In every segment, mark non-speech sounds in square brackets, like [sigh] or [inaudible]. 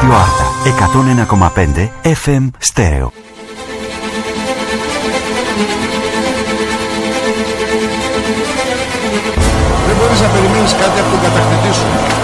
Ράδιο Άρτα 101,5 FM Στέρεο. Δεν μπορείς να περιμένεις κάτι από τον κατακτητή σου.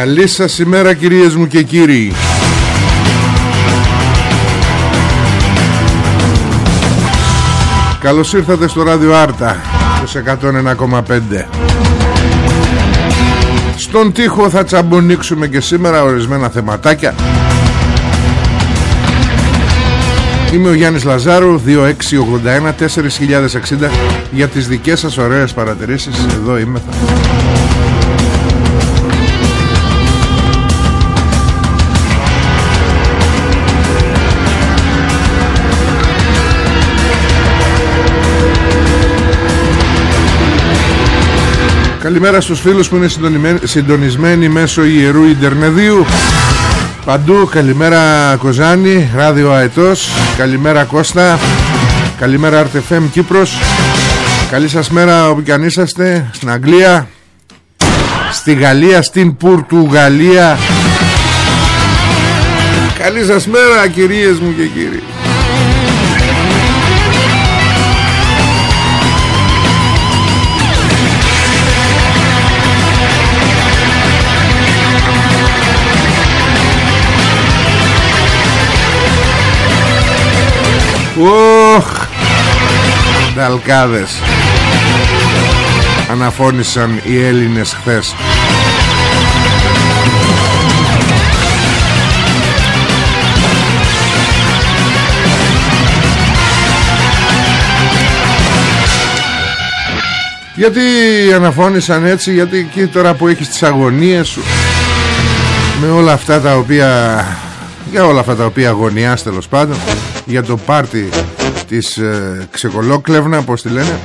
Καλή σας ημέρα κυρίες μου και κύριοι. Καλώς ήρθατε στο ράδιο Άρτα Στους 101,5 Στον τοίχο θα τσαμπονίξουμε και σήμερα ορισμένα θεματάκια. Είμαι ο Γιάννης Λαζάρου 2681 4060 Για τις δικές σας ωραίες παρατηρήσεις Εδώ είμαι. θα... Καλημέρα στους φίλους που είναι συντονισμένοι μέσω ιερού Ιντερνεδίου. Παντού καλημέρα Κοζάνη, ράδιο Αετός. Καλημέρα Κώστα. Καλημέρα Αρτεφέμ Κύπρος. Καλή σας μέρα όπου κι αν είσαστε Στην Αγγλία Στη Γαλλία, στην Πουρτουγαλία Καλή σας μέρα κυρίες μου και κύριοι Οχ Δαλκάδες Αναφώνησαν οι Έλληνες χθες. Γιατί αναφώνησαν έτσι Γιατί εκεί τώρα που έχεις τις αγωνίες σου Με όλα αυτά τα οποία Για όλα αυτά τα οποία αγωνιάς τέλος πάντων για το πάρτι της ε, ξεκολόκλευνα πως τη λένε.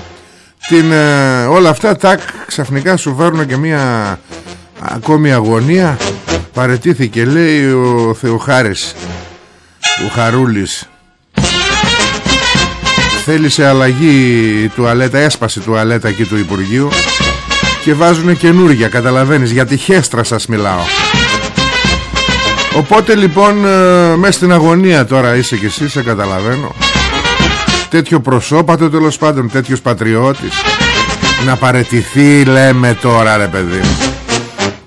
Την, ε, όλα αυτά τάκ ξαφνικά σου φέρνουν και μια ακόμη αγωνία. Παρετήθηκε λέει ο Θεοχάρης ο Χαρούλης. Θέλησε αλλαγή τουαλέτα έσπασε τουαλέτα εκεί του Υπουργείου και βάζουν καινούργια καταλαβαίνεις για τη χέστρα σας μιλάω Οπότε λοιπόν ε, μέσα στην αγωνία τώρα είσαι και εσύ σε καταλαβαίνω. Τέτοιο προσώπατο τέλος πάντων Τέτοιος πατριώτης. Να παρετηθεί λέμε τώρα ρε παιδί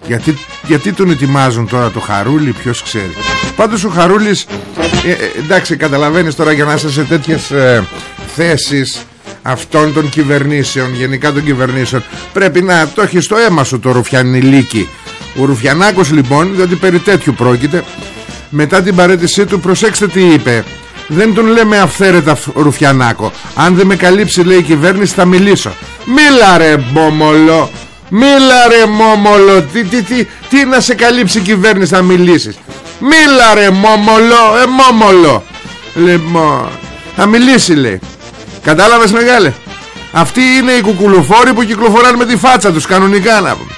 γιατί, γιατί τον ετοιμάζουν τώρα το Χαρούλι Ποιος ξέρει. Πάντως ο Χαρούλης ε, ε, Εντάξει καταλαβαίνεις τώρα για να είσαι σε τέτοιες ε, θέσεις Αυτών των κυβερνήσεων Γενικά των κυβερνήσεων Πρέπει να το έχεις στο αίμα σου το ρουφιανιλίκι ο Ρουφιανάκος λοιπόν Διότι περί τέτοιου πρόκειται Μετά την παρέτησή του προσέξτε τι είπε. Δεν τον λέμε αυθαίρετα Ρουφιανάκο. Αν δεν με καλύψει λέει η κυβέρνηση θα μιλήσω. Μίλα ρε μπόμολο. Μίλα ρε μόμολο. Τι, τι, τι, τι να σε καλύψει η κυβέρνηση να μιλήσεις. Μίλα ρε μόμολο. Ε μόμολο. Λοιπόν Θα μιλήσει λέει. Κατάλαβες μεγάλε; Αυτοί είναι οι κουκουλοφόροι που κυκλοφοράνε με τη φάτσα τους κανονικά να πούμε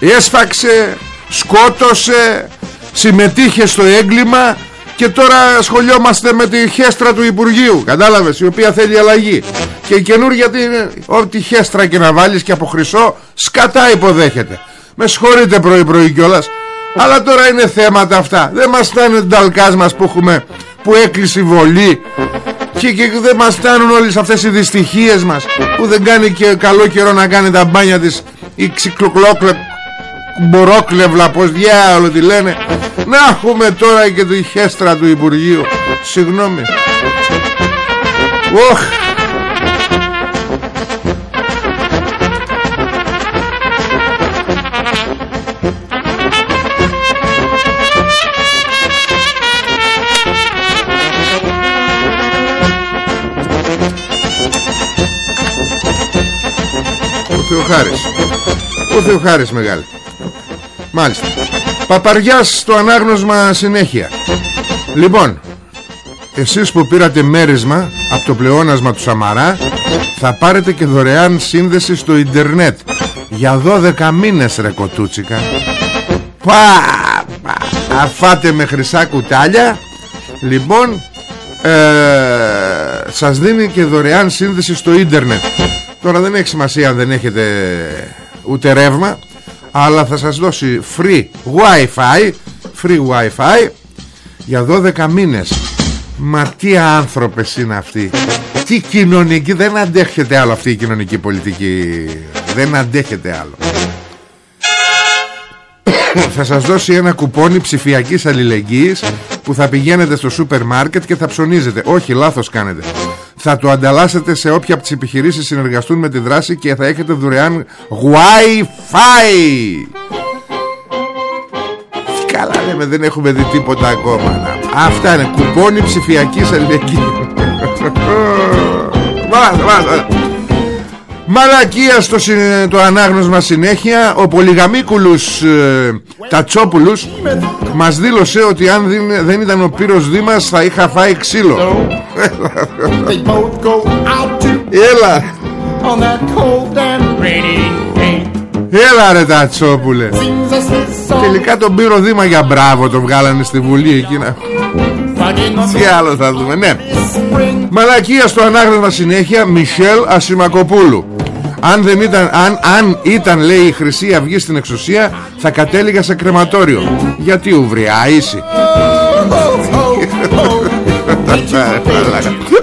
Έσφαξε Σκότωσε Συμμετείχε στο έγκλημα και τώρα ασχολιόμαστε με τη χέστρα του Υπουργείου Κατάλαβες η οποία θέλει αλλαγή. Και η καινούργια Ό,τι χέστρα και να βάλεις και από χρυσό Σκατά υποδέχεται. Με συγχωρείτε πρωί πρωί κιόλας Αλλά τώρα είναι θέματα αυτά. Δεν μας φτάνει ταλκάς μας που έχουμε Που έκλεισε η βολή και, και δεν μας φτάνουν όλες αυτές οι δυστυχίες μας Που δεν κάνει και καλό καιρό να κάνει τα μπάνια της Η ξυκλοκλόκλε Μπορόκλευλα πως διάολο τη λένε. Να έχουμε τώρα και τη χέστρα του Υπουργείου. Συγγνώμη. Οχ Ο Θεοχάρης. Ο Θεοχάρης μεγάλη Μάλιστα. Παπαριάς στο ανάγνωσμα συνέχεια. Λοιπόν Εσείς που πήρατε μέρισμα Από το πλεόνασμα του Σαμαρά Θα πάρετε και δωρεάν σύνδεση στο ίντερνετ. Για 12 μήνες ρε κοτούτσικα. Πα, πα Αφάτε με χρυσά κουτάλια. Λοιπόν ε, Σας δίνει και δωρεάν σύνδεση στο ίντερνετ. Τώρα δεν έχει σημασία αν δεν έχετε ούτε ρεύμα αλλά θα σας δώσει free wifi free wifi για 12 μήνες. Μα τι άνθρωπες είναι αυτοί. Τι κοινωνική δεν αντέχεται άλλο αυτή η κοινωνική πολιτική. Δεν αντέχεται άλλο. Θα σας δώσει ένα κουπόνι ψηφιακής αλληλεγγύης που θα πηγαίνετε στο σούπερ μάρκετ και θα ψωνίζετε. Όχι λάθος κάνετε θα το ανταλλάσσετε σε όποια από τις επιχειρήσεις συνεργαστούν με τη δράση και θα έχετε δωρεάν Wi-Fi. Καλά λέμε δεν έχουμε δει τίποτα ακόμα. Αυτά είναι κουπόνι ψηφιακής αλληλεγγύης [laughs] Μάλιστα, μάλιστα Μαλακία στο το ανάγνωσμα συνέχεια. Ο Πολυγαμίκουλους ε, Τατσόπουλους Μας δήλωσε ότι αν δεν ήταν ο Πύρος Δήμας Θα είχα φάει ξύλο. Έλα. Έλα ρε Τατσόπουλε Τελικά τον Πύρο Δήμα για μπράβο Τον βγάλανε στη Βουλή εκείνα Τι άλλο θα δούμε Ναι. Μαλακία στο ανάγνωσμα συνέχεια Μισελ Ασημακοπούλου αν, δεν ήταν, αν, αν ήταν λέει η Χρυσή Αυγή στην εξουσία Θα κατέληγα σε κρεματόριο. Γιατί ουβριά ίση [laughs]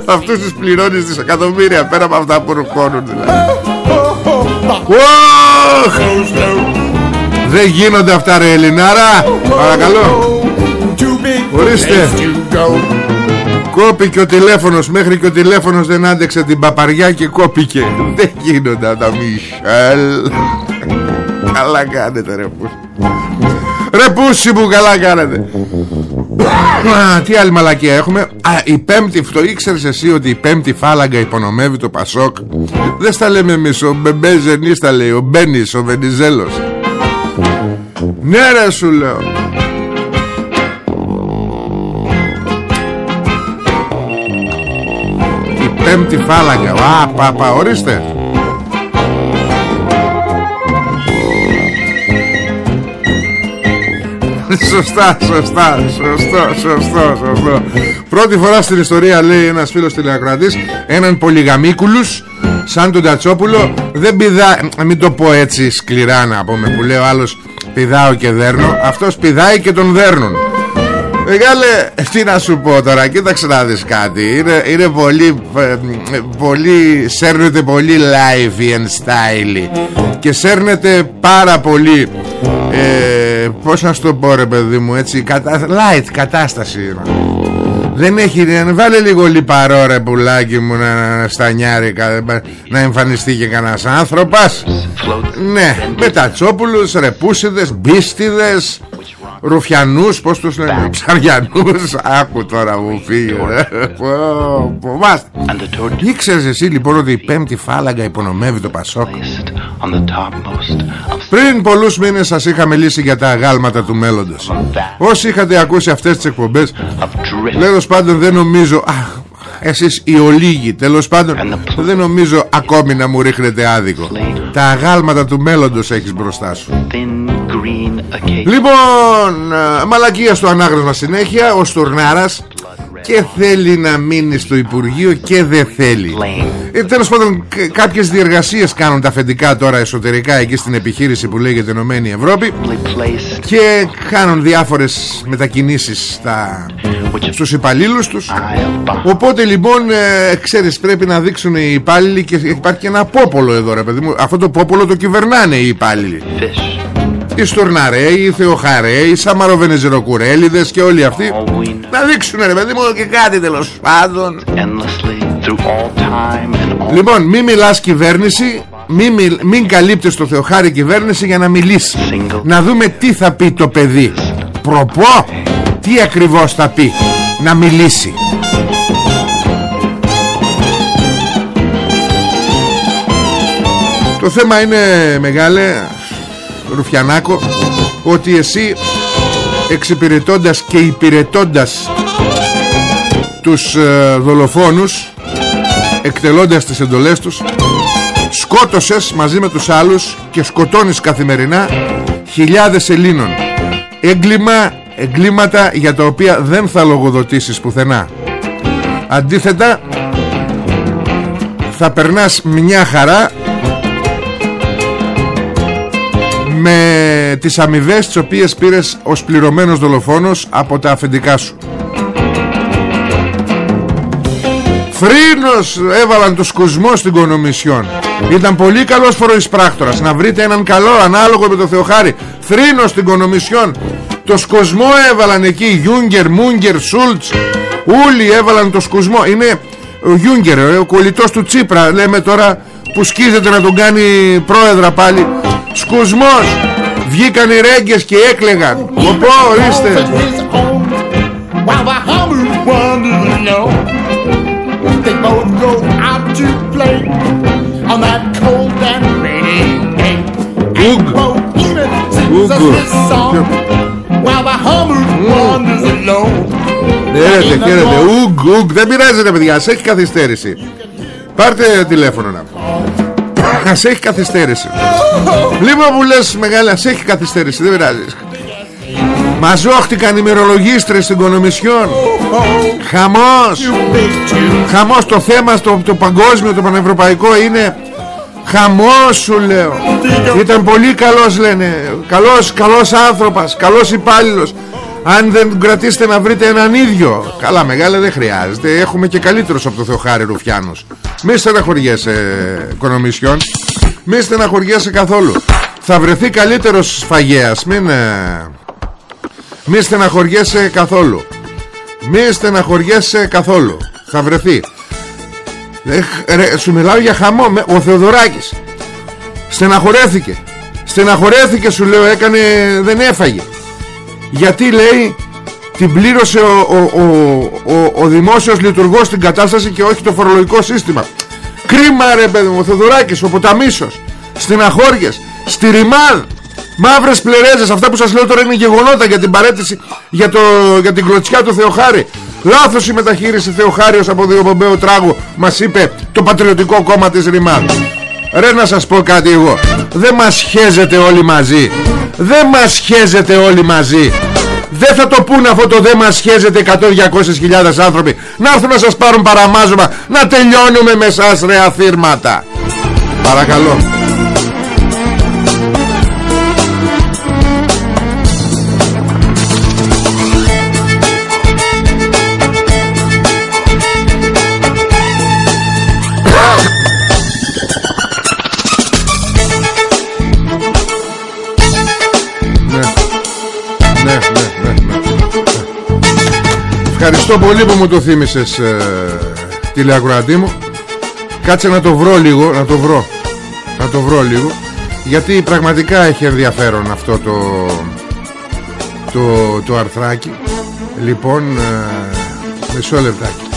Αυτούς τους πληρώνεις δισεκατομμύρια Πέρα από αυτά που ρουκώνουν δηλαδή. Δεν γίνονται αυτά ρε Ελληνάρα. Παρακαλώ. Ορίστε Κόπηκε ο τηλέφωνος Μέχρι και ο τηλέφωνος δεν άντεξε την παπαριά Και κόπηκε. Δεν γίνονται τα Μισελ. Καλά κάνετε ρε πούσι. Ρε πούσι μου καλά κάνετε. Τι άλλη μαλακία έχουμε. Α, η πέμπτη, το ήξερες εσύ ότι η πέμπτη φάλαγγα υπονομεύει το Πασόκ; Δεν στα λέμε εμείς Ο Μπεμπέζενης τα λέει Ο Μπένις, ο Βενιζέλος. Ναι ρε σου λέω πέμπτη φάλαγγα. Α, πα, πα, ορίστε. Σωστά, σωστά, σωστό, σωστό, σωστό. Πρώτη φορά στην ιστορία λέει ένας φίλος τηλεακροατής Έναν πολυγαμίκουλους Σαν τον Τατσόπουλο Δεν πηδά, μην το πω έτσι σκληρά να πούμε Που λέει ο άλλος πηδάω και δέρνω Αυτός πηδάει και τον δέρνουν Μεγάλε, τι να σου πω τώρα, κοίταξε να δεις κάτι. Είναι, είναι πολύ, ε, πολύ, σέρνεται πολύ live and style Και σέρνεται πάρα πολύ, ε, πώς να σου το πω ρε παιδί μου έτσι, κατα, light κατάσταση δεν έχει, βάλε λίγο λιπαρό ρε πουλάκι μου να στανιάρει να εμφανιστεί και κανένας άνθρωπος. Ναι, με τατσόπουλους, ρεπούσιδες, μπίστιδες Ρουφιανούς Πώς τους λένε; Ψαριανούς. Άκου τώρα μου φύγει Φοβάστε Ήξερες εσύ λοιπόν ότι η πέμπτη φάλαγγα υπονομεύει το Πασόκ; Πριν πολλούς μήνες σας είχα μιλήσει για τα αγάλματα του μέλλοντος. Όσοι είχατε ακούσει αυτές τις εκπομπές Λέγος πάντων δεν νομίζω Α, εσείς οι ολίγοι τέλος πάντων Δεν νομίζω ακόμη να μου ρίχνετε άδικο. Τα αγάλματα του μέλλοντος έχεις μπροστά σου Λοιπόν Μαλακία στο ανάγνωσμα συνέχεια Ο Στουρνάρας και θέλει να μείνει στο Υπουργείο και δεν θέλει. Ε, Τέλος πάντων κάποιες διεργασίες κάνουν τα αφεντικά τώρα εσωτερικά εκεί στην επιχείρηση που λέγεται Ενωμένη Ευρώπη και κάνουν διάφορες μετακινήσεις στα, στους υπαλλήλους τους. Οπότε λοιπόν ε, ξέρεις πρέπει να δείξουν οι υπάλληλοι και υπάρχει και ένα πόπολο εδώ ρε παιδί μου. Αυτό το πόπολο το κυβερνάνε οι υπάλληλοι οι Στουρναρέοι, οι Θεοχαρέοι, οι Σαμαροβενεζεροκουρέλιδες και όλοι αυτοί. Να δείξουν ρε παιδί μου και κάτι τέλος πάντων. Λοιπόν μην μιλάς κυβέρνηση μην, μιλ, μην καλύπτεις το Θεοχάρη κυβέρνηση για να μιλήσει Να δούμε τι θα πει το παιδί. Προπό Τι ακριβώς θα πει. Να μιλήσει. Το θέμα είναι μεγάλε Ρουφιανάκο ότι εσύ εξυπηρετώντας και υπηρετώντας τους ε, δολοφόνους εκτελώντας τις εντολές τους σκότωσες μαζί με τους άλλους και σκοτώνεις καθημερινά χιλιάδες Ελλήνων. Έγκλημα, εγκλήματα για τα οποία δεν θα λογοδοτήσεις πουθενά. Αντίθετα θα περνάς μια χαρά με τις αμοιβές τις οποίες πήρες ως πληρωμένος δολοφόνος από τα αφεντικά σου. Φρύνος έβαλαν το σκουσμό στην Κονομισιόν. Ήταν πολύ καλός φοροεισπράκτορας Να βρείτε έναν καλό ανάλογο με το Θεοχάρη. Φρύνος στην Κονομισιόν. Το σκοσμό έβαλαν εκεί Γιούγκερ, Μούγκερ, Σούλτς. Όλοι έβαλαν το σκουσμό Είναι ο Γιούγκερ, ο κολλητός του Τσίπρα Λέμε τώρα που σκίζεται να τον κάνει πρόεδρα πάλι Σκουσμός. Βγήκαν οι ρέγγες και έκλεγαν. Οπό ορίστε Χαίρετε, χαίρετε. Ουγ, ουγ, δεν πειράζει παιδιά, σε έχει καθυστέρηση. Πάρτε τηλέφωνο να Ας έχει καθυστέρηση. Λοιπόν που λες μεγάλη Ας έχει καθυστέρηση δεν πειράζει. Μαζόχτηκαν οι μερολογίστρες στην Κονομισιόν. Χαμός. Χαμός. Το θέμα στο, το παγκόσμιο Το πανευρωπαϊκό είναι Χαμός σου λέω. Ήταν πολύ καλός λένε. Καλός, καλός άνθρωπος Καλός υπάλληλος αν δεν κρατήσετε να βρείτε έναν ίδιο. Καλά μεγάλα δεν χρειάζεται. Έχουμε και καλύτερος από το Θεοχάρη Ρουφιάνος. Μη στεναχωριέσαι Κονομισιόν. Μη στεναχωριέσαι καθόλου. Θα βρεθεί καλύτερος σφαγέας Μην ε... Μη στεναχωριέσαι καθόλου. Μη στεναχωριέσαι καθόλου. Θα βρεθεί. Ε, ρε, Σου μιλάω για χαμό Ο Θεοδωράκης. Στεναχωρέθηκε. Στεναχωρέθηκε σου λέω έκανε Δεν έφαγε γιατί λέει την πλήρωσε ο, ο, ο, ο, ο δημόσιος λειτουργός στην κατάσταση και όχι το φορολογικό σύστημα. Κρίμα ρε παιδί μου ο Θεοδωράκης ο Ποταμίσος στην Αχώριες στη Ρημάδ μαύρες πλερέζες αυτά που σας λέω τώρα είναι γεγονότα για την παρέτηση για, το, για την κλωτσιά του Θεοχάρη. Λάθος η μεταχείριση Θεοχάριος από Πομπέο Τράγου μας είπε το πατριωτικό κόμμα της Ρημάδ Ρε να σας πω κάτι εγώ. Δεν μας χέζετε όλοι μαζί Δεν μας χέζετε όλοι μαζί. Δεν θα το πούνε αυτό το δεν μας χέζετε 100-200 χιλιάδες άνθρωποι Να έρθουν να σας πάρουν παραμάζωμα Να τελειώνουμε με σας ρε αθήρματα Παρακαλώ Ευχαριστώ πολύ που μου το θύμισες ε, τηλεακροατή μου. Κάτσε να το βρω λίγο Να το βρω Να το βρω λίγο. Γιατί πραγματικά έχει ενδιαφέρον αυτό το Το, το αρθράκι. Λοιπόν ε, Μισό λεπτάκι.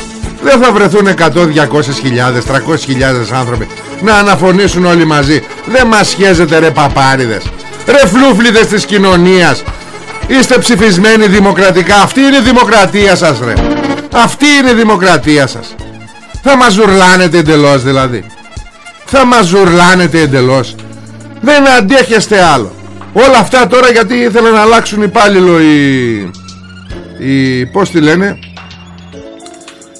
Δεν θα βρεθούν 100, 200 χιλιάδες 300 χιλιάδες άνθρωποι Να αναφωνήσουν όλοι μαζί. Δεν μας σχέζετε ρε παπάριδες. Ρε φλούφλιδες της κοινωνίας Είστε ψηφισμένοι δημοκρατικά. Αυτή είναι η δημοκρατία σας ρε. Αυτή είναι η δημοκρατία σας. Θα μας ζουρλάνετε εντελώς δηλαδή. Θα μας ζουρλάνετε εντελώς. Δεν αντέχεστε άλλο. Όλα αυτά τώρα γιατί ήθελαν να αλλάξουν υπάλληλο οι... οι... Πώς τη λένε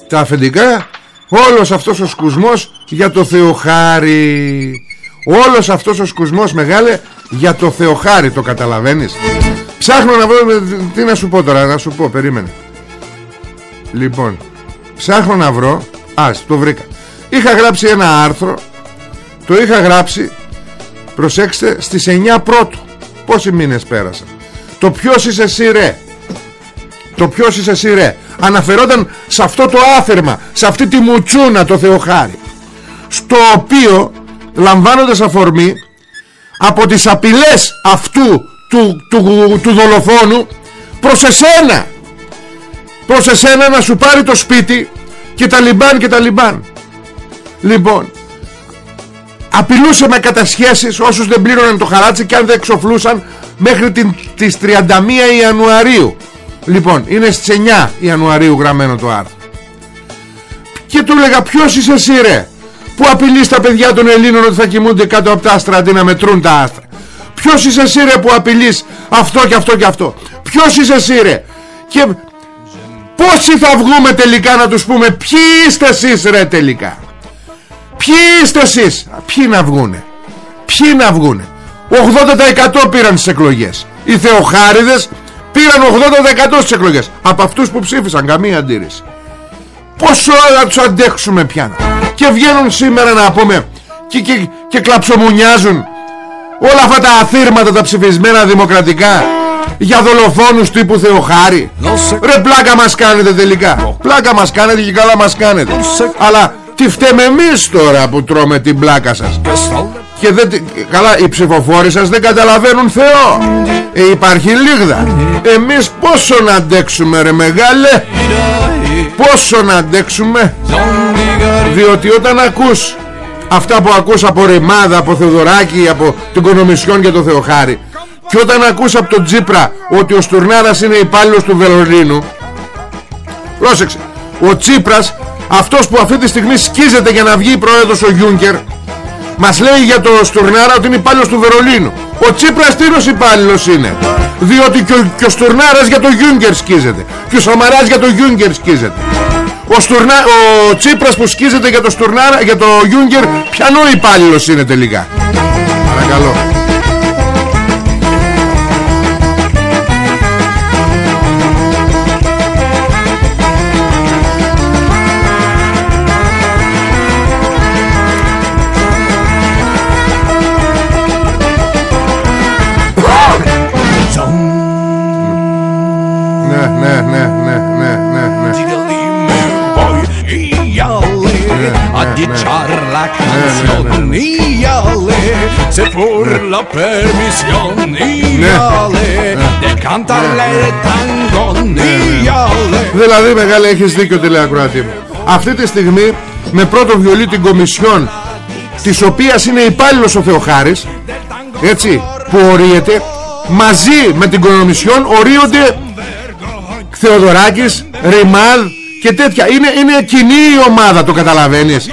Τα αφεντικά. Όλος αυτός ο σκουσμός για το Θεοχάρη. Όλος αυτός ο σκουσμός μεγάλε για το Θεοχάρη το καταλαβαίνεις Ψάχνω να βρω Τι να σου πω τώρα να σου πω περίμενε. Λοιπόν Ψάχνω να βρω Ας το βρήκα. Είχα γράψει ένα άρθρο Το είχα γράψει Προσέξτε στις 9 πρώτου. Πόσοι μήνες πέρασαν. Το ποιος είσαι εσύ ρε; Το ποιος είσαι εσύ ρε; Αναφερόταν σε αυτό το άθερμα Σε αυτή τη μουτσούνα το Θεοχάρη. Στο οποίο Λαμβάνοντας αφορμή Από τις απειλές αυτού του, του, του δολοφόνου Προς εσένα. Προς εσένα να σου πάρει το σπίτι Και τα λιμπάν και τα λιμπάν. Λοιπόν απειλούσε με κατασχέσεις όσους δεν πλήρωναν το χαράτσι και αν δεν εξοφλούσαν μέχρι την, τις 31 Ιανουαρίου. Λοιπόν είναι στις 9 Ιανουαρίου γραμμένο το άρθρο. Και του έλεγα ποιος είσαι εσύ ρε που απειλείς τα παιδιά των Ελλήνων ότι θα κοιμούνται κάτω από τα άστρα αντί να μετρούν τα άστρα ποιος είσαι εσύ ρε που απειλείς αυτό και αυτό και αυτό; Ποιος είσαι εσύ ρε; Και πόσοι θα βγούμε τελικά να τους πούμε ποιοι είστε εσείς ρε τελικά Ποιοι είστε εσείς; Ποιοι να βγουνε Ποιοι να βγουνε 80% πήραν τις εκλογές. Οι Θεοχάριδες πήραν 80% στις εκλογές. Από αυτούς που ψήφισαν καμία αντίρρηση. Πόσο θα τους αντέξουμε πια Και βγαίνουν σήμερα να πούμε Και, και, και κλαψομουνιάζουν Όλα αυτά τα αθήρματα τα ψηφισμένα δημοκρατικά για δολοφόνους τύπου Θεοχάρη. Ρε πλάκα μας κάνετε τελικά. Πλάκα μας κάνετε και καλά μας κάνετε. Αλλά τι φταίμε εμείς τώρα που τρώμε την πλάκα σας. Και δεν, καλά οι ψηφοφόροι σας δεν καταλαβαίνουν Θεό. Ε, Υπάρχει λίγδα. Εμείς πόσο να αντέξουμε ρε μεγάλε; Πόσο να αντέξουμε; Διότι όταν ακούς Αυτά που ακούς από Ρημάδα Από Θεοδωράκη Από την Κονομισιόν και το Θεοχάρη. Και όταν ακούς από τον Τσίπρα Ότι ο Στουρνάρας είναι υπάλληλος του Βελολίνου Πρόσεξε Ο Τσίπρας αυτός που αυτή τη στιγμή σκίζεται για να βγει πρόεδρος ο Γιούνκερ μας λέει για το Στουρνάρα ότι είναι υπάλληλος του Βερολίνου. Ο Τσίπρας τίνος υπάλληλος είναι διότι και ο, και ο Στουρνάρας για το Γιούγκερ σκίζεται και ο Σαμαράς για το Γιούγκερ σκίζεται ο, Στουρνά, ο Τσίπρας που σκίζεται για το Στουρνάρα για το Γιούγκερ πιανό υπάλληλος είναι τελικά. Παρακαλώ la canzone Iale Se pur la permission Iale De cantarle tango Iale Δηλαδή μεγάλη έχεις δίκιο τηλεακροατή μου. Αυτή τη στιγμή με πρώτο βιολί την Κομισιόν της οποίας είναι υπάλληλος ο Θεοχάρης έτσι που ορίεται μαζί με την Κομισιόν ορίονται Θεοδωράκης, Ρημάδ και τέτοια. Είναι, είναι κοινή η ομάδα το καταλαβαίνεις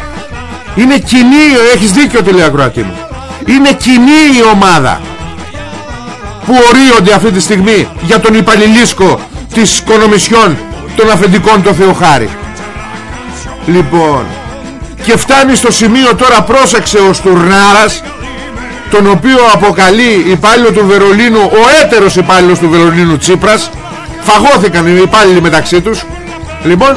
είναι κοινή, έχεις δίκιο τηλεακροατή μου. Είναι κοινή η ομάδα Που ορίονται αυτή τη στιγμή Για τον υπαλληλίσκο Της Κονομισιών Των αφεντικών του Θεοχάρη. Λοιπόν Και φτάνει στο σημείο τώρα πρόσεξε ο Στουρνάρας Τον οποίο αποκαλεί υπάλληλο του Βερολίνου Ο έτερος υπάλληλος του Βερολίνου Τσίπρας. Φαγώθηκαν οι υπάλληλοι μεταξύ τους. Λοιπόν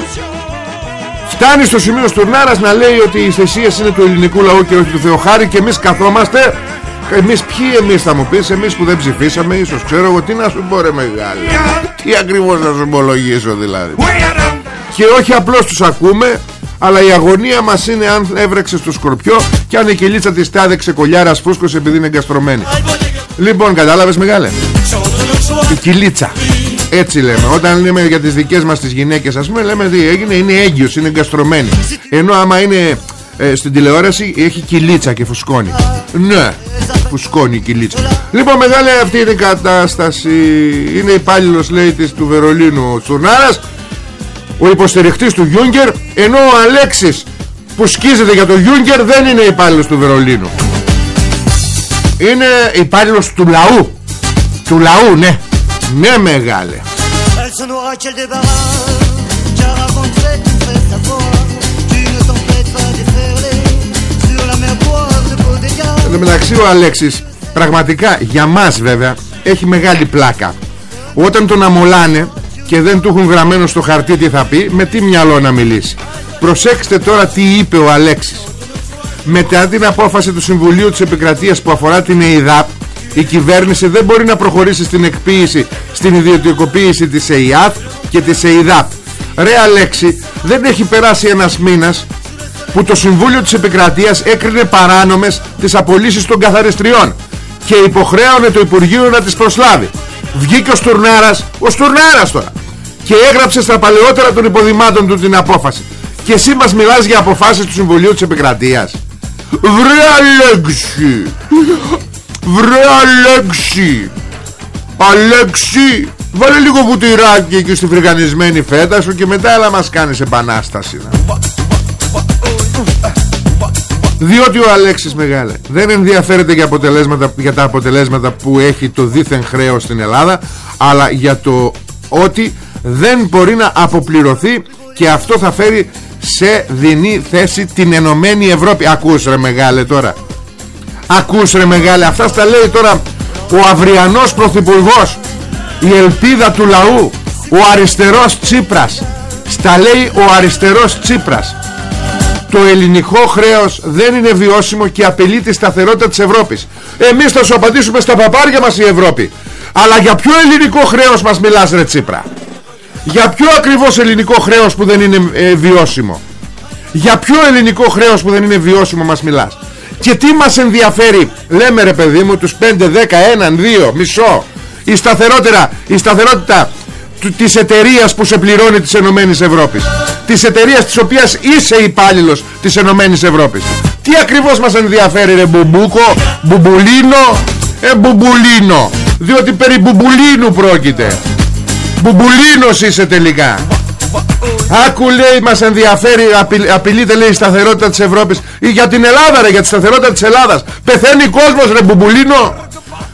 Φτάνει στο σημείο Στουρνάρας να λέει ότι οι θυσίες είναι του ελληνικού λαού και όχι του Θεοχάρη και εμείς καθόμαστε. Εμείς ποιοι εμείς θα μου πεις Εμείς που δεν ψηφίσαμε ίσως ξέρω εγώ Τι να σου πω ρε μεγάλη. Τι ακριβώς να σου υπολογίσω δηλαδή. Και όχι απλώς τους ακούμε Αλλά η αγωνία μας είναι αν έβρεξε στο σκορπιό Και αν η κυλίτσα της τάδεξε κολιάρας φούσκος επειδή είναι εγκαστρωμένη. Λοιπόν κατάλαβες μεγάλε; Η κυλίτσα έτσι λέμε. Όταν λέμε για τις δικές μας τις γυναίκες Ας πούμε λέμε τι έγινε Είναι έγκυος, είναι εγκαστρωμένη. Ενώ άμα είναι ε, στην τηλεόραση έχει κυλίτσα και φουσκώνει. Ναι φουσκώνει η κυλίτσα. Λοιπόν μεγάλη αυτή είναι η κατάσταση. Είναι υπάλληλος λέει της του Βερολίνου ο Τσουρνάρας ο υποστηριχτής του Γιούγκερ ενώ ο Αλέξης που σκίζεται για το Γιούγκερ δεν είναι υπάλληλος του Βερολίνου. Είναι υπάλληλος του λαού. Του λαού ναι ναι μεγάλε. Εν τω μεταξύ ο Αλέξης Πραγματικά για μας βέβαια Έχει μεγάλη πλάκα. Όταν τον αμολάνε και δεν του έχουν γραμμένο στο χαρτί τι θα πει Με τι μυαλό να μιλήσει. Προσέξτε τώρα τι είπε ο Αλέξης. Μετά την απόφαση του Συμβουλίου της Επικρατείας Που αφορά την ΕΙΔΑΠ Η κυβέρνηση δεν μπορεί να προχωρήσει στην εκποίηση Στην ιδιωτικοποίηση της ΕΙΑΤ και της ΕΙΔΑΠ Ρε Αλέξη δεν έχει περάσει ένας μήνας που το Συμβούλιο της Επικρατείας έκρινε παράνομες τις απολύσεις των καθαριστριών και υποχρέωνε το Υπουργείο να τις προσλάβει. Βγήκε ο Στουρνάρας, ο Στουρνάρας τώρα, και έγραψε στα παλαιότερα των υποδημάτων του την απόφαση. Και εσύ μας μιλάς για αποφάσεις του Συμβουλίου της Επικρατείας. Βρε Αλέξη! Βρε Αλέξη! Αλέξη! Βάλε λίγο βουτυράκι εκεί στη φρυγανισμένη φέτα σου και μετά έλα μας κάνεις επανάσταση. Διότι ο Αλέξης Μεγάλε δεν ενδιαφέρεται για, αποτελέσματα, για τα αποτελέσματα που έχει το δίθεν χρέος στην Ελλάδα αλλά για το ότι δεν μπορεί να αποπληρωθεί και αυτό θα φέρει σε δινή θέση την Ενωμένη Ευρώπη. Ακούς ρε Μεγάλε τώρα. Ακούς ρε Μεγάλε. Αυτά στα λέει τώρα ο αυριανός πρωθυπουργός η ελπίδα του λαού ο αριστερός Τσίπρας στα λέει ο αριστερός Τσίπρας το ελληνικό χρέος δεν είναι βιώσιμο και απειλεί τη σταθερότητα της Ευρώπης. Εμείς θα σου απαντήσουμε στα παπάρια μας η Ευρώπη. Αλλά για ποιο ελληνικό χρέος μας μιλάς ρε Τσίπρα; Για ποιο ακριβώς ελληνικό χρέος που δεν είναι ε, βιώσιμο; Για ποιο ελληνικό χρέος που δεν είναι βιώσιμο μας μιλάς; Και τι μας ενδιαφέρει, λέμε ρε παιδί μου, τους 5, 10, 1, 2, μισό. Η σταθερότητα, η σταθερότητα της εταιρείας που σε πληρώνει της Ενωμένης Ευρώπης. Της εταιρείας της οποίας είσαι υπάλληλος της Ενωμένης Ευρώπης. Τι ακριβώς μας ενδιαφέρει ρε μπουμπούκο; Μπουμπουλίνο; Ε μπουμπουλίνο. Διότι περί μπουμπουλίνου πρόκειται. Μπουμπουλίνος είσαι τελικά Άκου λέει μας ενδιαφέρει Απειλείται λέει η σταθερότητα της Ευρώπης. Ή για την Ελλάδα ρε για τη σταθερότητα της Ελλάδας. Πεθαίνει κόσμος ρε μπουμπουλίνο.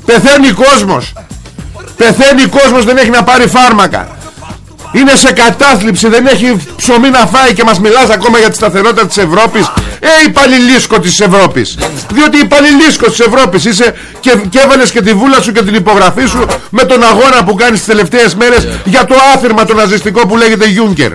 Πεθαίνει κόσμος. Πεθαίνει κόσμος δεν έχει να πάρει φάρμακα. Είναι σε κατάθλιψη Δεν έχει ψωμί να φάει Και μας μιλάς ακόμα για τη σταθερότητα της Ευρώπης. Ε υπαλληλίσκο της Ευρώπης. Διότι υπαλληλίσκο της Ευρώπης Είσαι και, και έβαλες και τη βούλα σου και την υπογραφή σου Με τον αγώνα που κάνεις τις τελευταίες μέρες Για το άθυρμα το ναζιστικό που λέγεται Juncker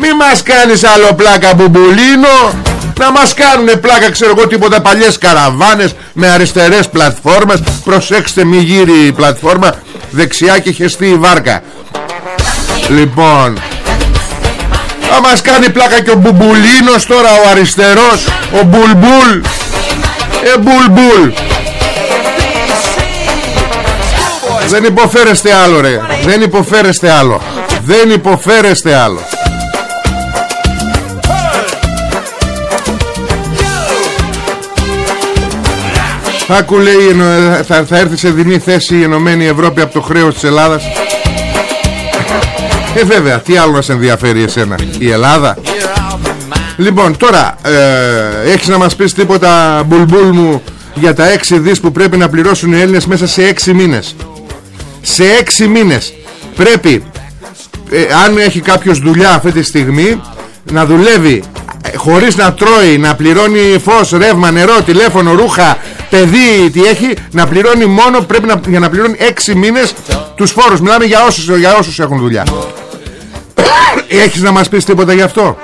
Μη μας κάνεις άλλο πλάκα μπουμπουλίνο. Να μας κάνουν πλάκα ξέρω εγώ τίποτα. Παλιές καραβάνες με αριστερές πλατφόρμες. Προσέξτε μη γύρει η πλατφόρμα. Δεξιά και χεστή η βάρκα. Λοιπόν Θα μας κάνει πλάκα και ο Μπουμπουλίνος τώρα Ο αριστερός Ο Μπουλμπουλ. Ε Μπουλμπουλ. Δεν υποφέρεστε άλλο ρε. Δεν υποφέρεστε άλλο Δεν υποφέρεστε άλλο. Άκου λέει θα, θα έρθει σε δινή θέση η Ενωμένη Ευρώπη από το χρέος της Ελλάδας. Ε βέβαια τι άλλο να σε ενδιαφέρει εσένα Η Ελλάδα; Λοιπόν τώρα ε, Έχεις να μας πεις τίποτα Μπουλμπουλ μου Για τα 6 δις που πρέπει να πληρώσουν οι Έλληνες Μέσα σε 6 μήνες. Σε 6 μήνες. Πρέπει ε, Αν έχει κάποιος δουλειά αυτή τη στιγμή Να δουλεύει ε, Χωρίς να τρώει Να πληρώνει φως, ρεύμα, νερό, τηλέφωνο, ρούχα Παιδί τι έχει Να πληρώνει μόνο πρέπει να, για να πληρώνει 6 μήνες Τους φόρους. Μιλάμε για όσους, για όσους έχουν δουλειά. Έχεις να μας πεις τίποτα γι' αυτό;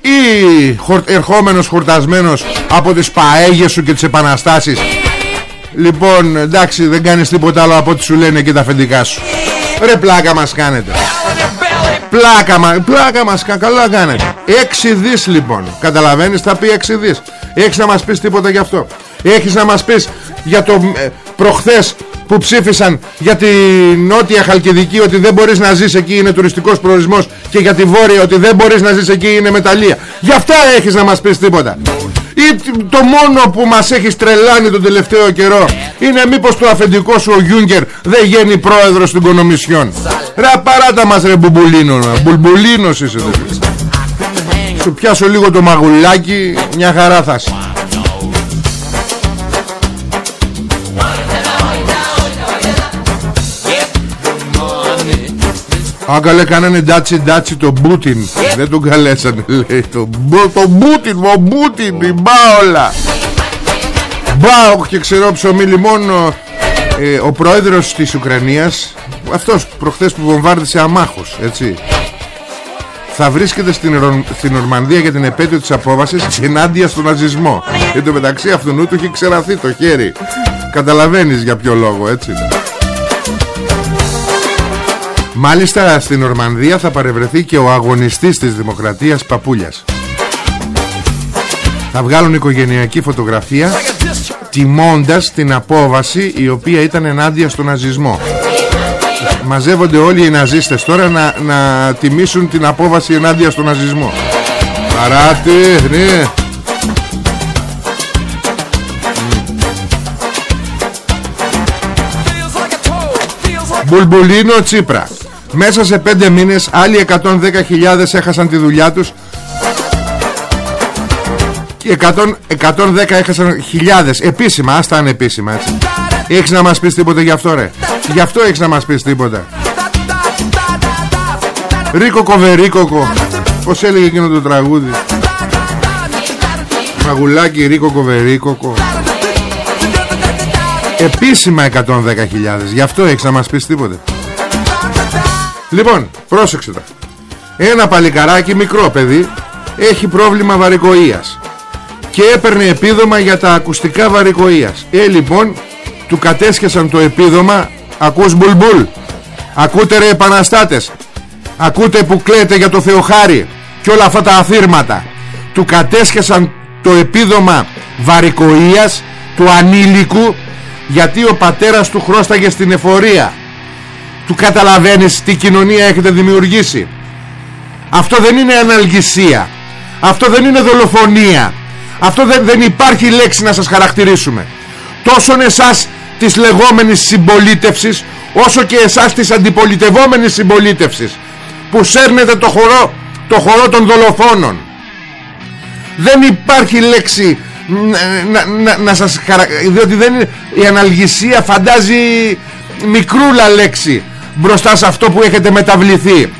Ή χορ, ερχόμενος χορτασμένος Από τις παέγες σου και τις επαναστάσεις. Λοιπόν εντάξει δεν κάνεις τίποτα άλλο από ό,τι σου λένε και τα αφεντικά σου Ρε πλάκα μας κάνετε. Πλάκα, μα, πλάκα μας καλά κάνετε. Έξι δις λοιπόν. Καταλαβαίνεις θα πει έξι δις. Έχεις να μας πεις τίποτα γι' αυτό. Έχεις να μας πεις για το ε, προχθές που ψήφισαν για τη νότια Χαλκιδική ότι δεν μπορείς να ζεις εκεί είναι τουριστικός προορισμός και για τη βόρεια ότι δεν μπορείς να ζεις εκεί είναι μεταλλεία. Γι' αυτά έχεις να μας πεις τίποτα ή το μόνο που μας έχει τρελάνει τον τελευταίο καιρό είναι μήπως το αφεντικό σου ο Γιούγκερ δεν γίνει πρόεδρος στην Κονομισιόν. Ρε παράτα μας ρε μπουμπουλίνο μπουλμπουλίνος είσαι σου πιάσω λίγο το μαγουλάκι μια χαρά θα Α, καλέ κάνανε ντάτσι ντάτσι το Μπούτιν Δεν τον καλέσανε λέει Το, το Μπούτιν, ο Μπούτιν, η μπάολα Μπάοχ και ξέρω ψωμί λιμόνο ε, Ο πρόεδρος της Ουκρανίας Αυτός προχθές που βομβάρδισε αμάχος Έτσι θα βρίσκεται στην, στην Ορμανδία για την επέτειο της απόβασης ενάντια στον ναζισμό. Εν τω μεταξύ αυτού του έχει ξεραθεί το χέρι. Καταλαβαίνεις για ποιο λόγο έτσι. Μάλιστα στην Ορμανδία θα παρευρεθεί και ο αγωνιστής της Δημοκρατίας Παπούλιας. Θα βγάλουν οικογενειακή φωτογραφία τιμώντας την απόβαση η οποία ήταν ενάντια στον ναζισμό. Μαζεύονται όλοι οι ναζίστες τώρα να, να τιμήσουν την απόβαση ενάντια στον ναζισμό. Παράτε, ναι. Μπουλμπουλίνο Τσίπρα μέσα σε πέντε μήνες άλλοι 110.000 έχασαν τη δουλειά τους. Και 100, 110 έχασαν χιλιάδες. Επίσημα, άστα ανεπίσημα έτσι. Έχεις να μας πεις τίποτα γι' αυτό ρε; Γι' αυτό έχεις να μας πεις τίποτα Ρίκοκο βερίκοκο Πως έλεγε εκείνο το τραγούδι; Μαγουλάκι ρίκοκο βερίκοκο Επίσημα 110.000 Γι' αυτό έχεις να μας πεις τίποτα Λοιπόν, πρόσεξε τα. Ένα παλικαράκι μικρό παιδί έχει πρόβλημα βαρικοΐας και έπαιρνε επίδομα για τα ακουστικά βαρικοΐας. Ε, λοιπόν, του κατέσχεσαν το επίδομα, ακούς μπουλμπουλ, ακούτε ρε επαναστάτες, ακούτε που κλαίτε για το Θεοχάρη και όλα αυτά τα αθήρματα. Του κατέσχεσαν το επίδομα βαρικοΐας του ανήλικου γιατί ο πατέρας του χρώσταγε στην εφορία του καταλαβαίνεις τι κοινωνία έχετε δημιουργήσει. Αυτό δεν είναι αναλγησία. Αυτό δεν είναι δολοφονία. Αυτό δεν, δεν υπάρχει λέξη να σας χαρακτηρίσουμε. Τόσο εσάς της λεγόμενης συμπολίτευσης όσο και εσάς της αντιπολιτευόμενης συμπολίτευσης που σέρνετε το χορό, το χορό των δολοφόνων. Δεν υπάρχει λέξη να, να, να σας χαρακτηρίσουμε διότι δεν είναι, η αναλγησία φαντάζει μικρούλα λέξη μπροστά σε αυτό που έχετε μεταβληθεί.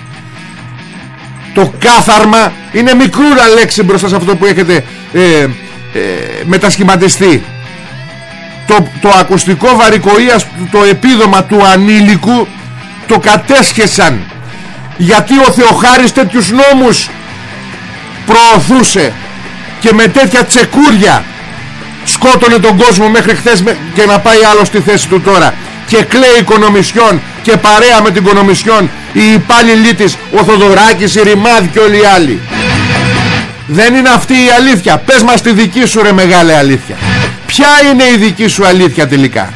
Το κάθαρμα είναι μικρούρα λέξη μπροστά σε αυτό που έχετε ε, ε, μετασχηματιστεί. Το, το ακουστικό βαρικοίας το επίδομα του ανήλικου το κατέσχεσαν. Γιατί ο Θεοχάρης τέτοιους νόμους προωθούσε και με τέτοια τσεκούρια σκότωνε τον κόσμο μέχρι χθες και να πάει άλλο στη θέση του τώρα και κλαίει η Κονομισιόν και παρέα με την Κονομισιόν οι υπάλληλοι της ο Θοδωράκης, η Ρημάδη και όλοι οι άλλοι. Δεν είναι αυτή η αλήθεια. Πες μας τη δική σου ρε μεγάλη αλήθεια. Ποια είναι η δική σου αλήθεια τελικά;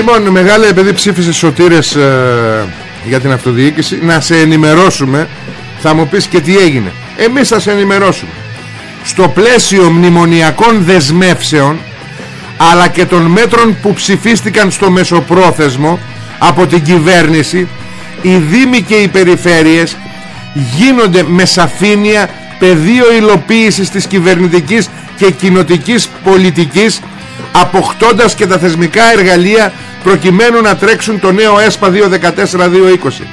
Λοιπόν μεγάλε επειδή ψήφισες σωτήρες ε, για την αυτοδιοίκηση Να σε ενημερώσουμε. Θα μου πεις και τι έγινε. Εμείς θα σε ενημερώσουμε. Στο πλαίσιο μνημονιακών δεσμεύσεων Αλλά και των μέτρων που ψηφίστηκαν στο μεσοπρόθεσμο Από την κυβέρνηση Οι δήμοι και οι περιφέρειες Γίνονται με σαφήνεια πεδίο υλοποίησης της κυβερνητικής και κοινοτικής πολιτικής αποκτώντας και τα θεσμικά εργαλεία προκειμένου να τρέξουν το νέο ΕΣΠΑ 214-220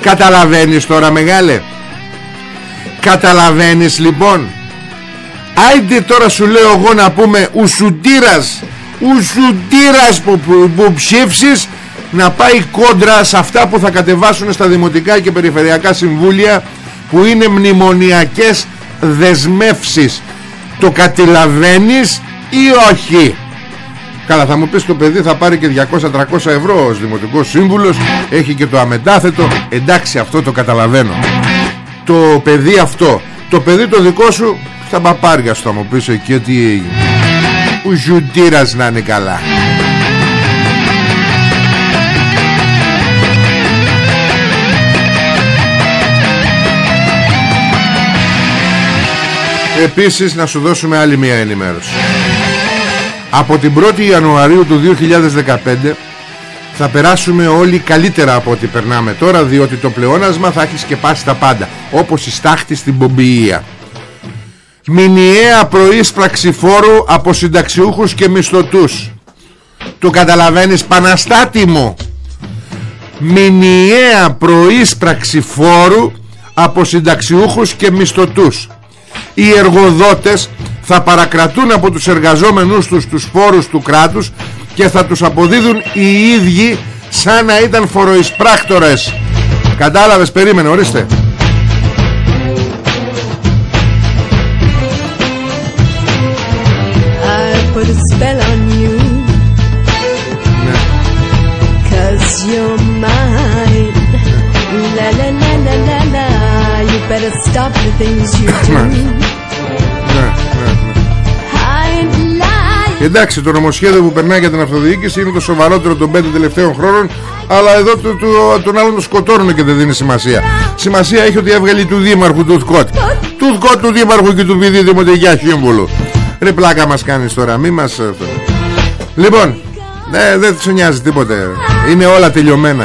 καταλαβαίνεις τώρα μεγάλε. Καταλαβαίνεις λοιπόν. Άιντε τώρα σου λέω εγώ να πούμε ουσουτήρας ουσουτήρας που, που, που ψήφσεις να πάει κόντρα σε αυτά που θα κατεβάσουν στα δημοτικά και περιφερειακά συμβούλια που είναι μνημονιακές δεσμεύσεις το καταλαβαίνεις ή όχι; Καλά θα μου πεις το παιδί θα πάρει και 200-300 ευρώ ως δημοτικός σύμβουλος Έχει και το αμετάθετο. Εντάξει αυτό το καταλαβαίνω. Το παιδί αυτό Το παιδί το δικό σου θα παπάρια στο μου πεις εκεί τι έγινε Ο Ζουτήρας να είναι καλά. Επίσης να σου δώσουμε άλλη μια ενημέρωση Από την 1η Ιανουαρίου του 2015 θα περάσουμε όλοι καλύτερα από ό,τι περνάμε τώρα διότι το πλεόνασμα θα έχει σκεπάσει τα πάντα όπως η στάχτη στην Πομπιεία. Μηνιαία προείσπραξη φόρου από συνταξιούχους και μισθωτούς. Το καταλαβαίνεις Παναστάτη μου Μηνιαία προείσπραξη φόρου από συνταξιούχους και μισθωτούς. Οι εργοδότες θα παρακρατούν από τους εργαζόμενους τους τους φόρους του κράτους και θα τους αποδίδουν οι ίδιοι σαν να ήταν φοροεισπράκτορες. Κατάλαβες περίμενε ορίστε. Better stop the things you [clears throat] do. Εντάξει το νομοσχέδιο που περνάει για την αυτοδιοίκηση είναι το σοβαρότερο των πέντε τελευταίων χρόνων αλλά εδώ το, το, τον άλλον τον σκοτώνουν και δεν δίνει σημασία. Σημασία έχει ότι έβγαλε του δήμαρχου του ΔΚΟΤ του ΔΚΟΤ του δήμαρχου και του παιδί δημοτικιά σύμβουλου. Ρε πλάκα μας κάνεις τώρα μη μας ε, λοιπόν ε, δεν σου νοιάζει τίποτε. Είναι όλα τελειωμένα.